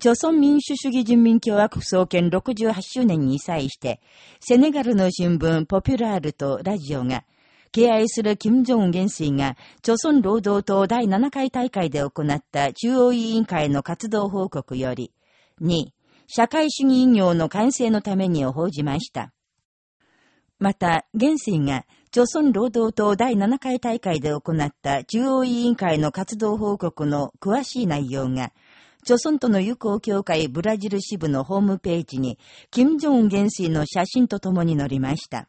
朝鮮民主主義人民共和国創建68周年に際して、セネガルの新聞ポピュラールとラジオが、敬愛する金正恩元帥が、朝鮮労働党第7回大会で行った中央委員会の活動報告より、2、社会主義医業の完成のためにを報じました。また、元帥が、朝鮮労働党第7回大会で行った中央委員会の活動報告の詳しい内容が、朝鮮との友好協会ブラジル支部のホームページに、金正恩元帥の写真とともに載りました。